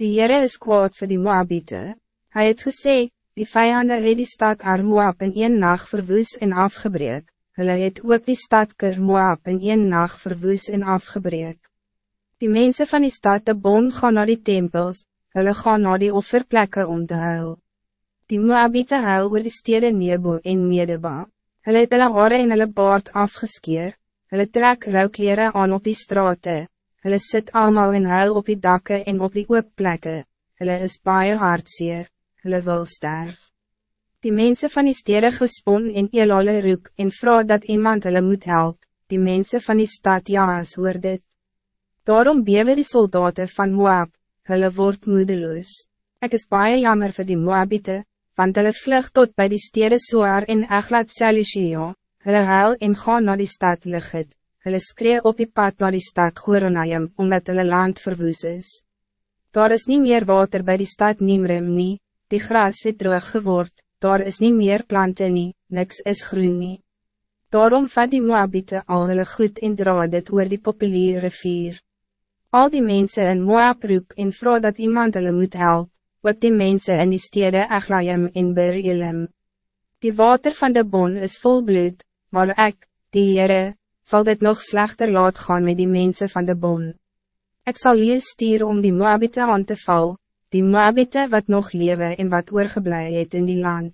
Die Heere is kwaad voor die Moabite. Hij het gesê, die vijanden het die stad Ar Moab in een nacht verwoes en afgebreek. Hulle het ook die stad Ker Moab in een nacht verwoes en afgebreek. Die mensen van die stad de Bon gaan naar die tempels, hulle gaan naar die offerplekken om te huil. Die Moabite huil oor die stede Nebo en Medeba. Hulle het hulle haare en hulle baard afgeskeer, hulle trek rouwkleren aan op die straten, hulle sit allemaal in huil op die dakken en op die oopplekke, hulle is baie hartseer, hulle wil sterf. Die mensen van die stede gespon en elale roek en vraag dat iemand hulle moet help, die mensen van die stad Jaas hoor dit. Daarom bewe die soldaten van Moab, hulle word moedeloos. Ek is baie jammer voor die Moabite, want hulle vlug tot bij die stede Soar en Eglat Selishio, hulle huil en gaan naar die stad Ligit, hulle skree op die pad naar die stad Goronayim, omdat hulle land verwoes is. Daar is niet meer water bij die stad Nimrim nie, die gras het droog geword, daar is niet meer planten nie, niks is groen nie. Daarom vat die Moabite al hulle goed en dra dit oor die populiere rivier. Al die mensen in Moab roep en vraag dat iemand hulle moet helpen, ook die mensen in die stede Aglaim en Berilem. Die water van de bon is vol bloed, maar ik, die Heere, zal dit nog slechter laat gaan met die mensen van de bon. Ik zal je stier om die Moabite aan te val, die Moabite wat nog leven en wat oorgeblij het in die land.